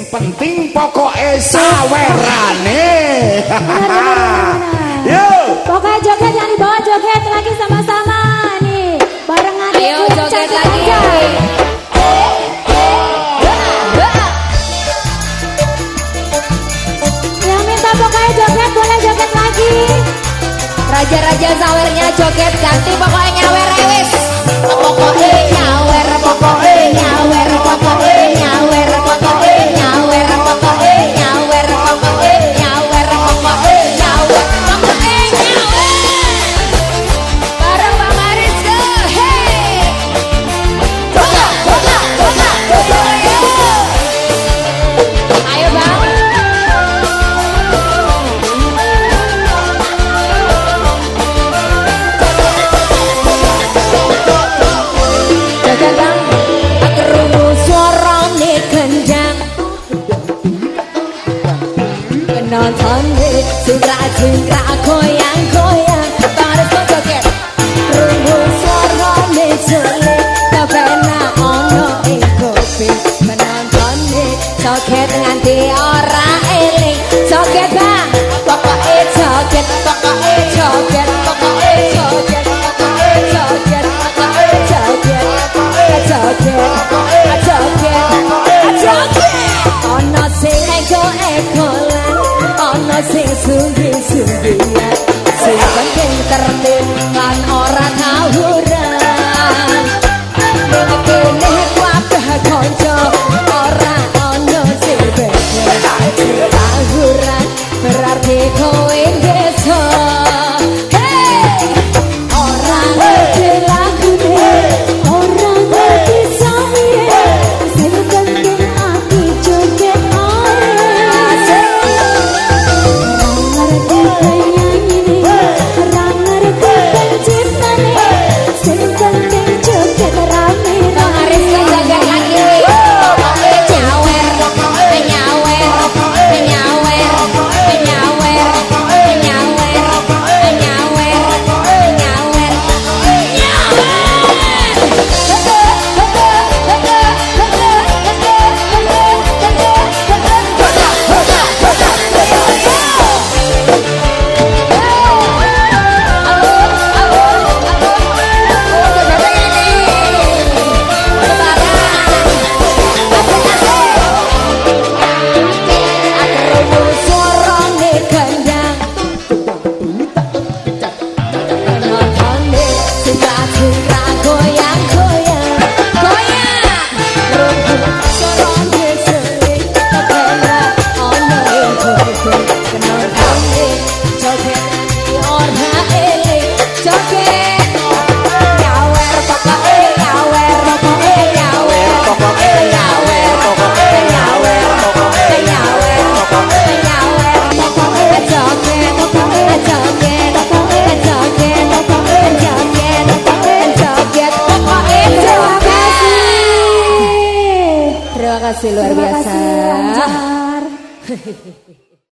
sing penting pokok sawerane. Yo. pokoknya joget yang dibawa joget lagi sama-sama nih barengan ayo joget lagi. aja. Raja-raja sawernya joget ganti pokoknya nyawer eh, wis. Pokoknya nonton di Sudra jingkra goyang goyang Tari soto ke Rungu soro ni jeli na ono ikupi Menonton di Soket nganti ora eling. Soket bang Pokoknya soket Pokoknya tertib lan ora kasih luar Terima biasa. Terima kasih Anjar.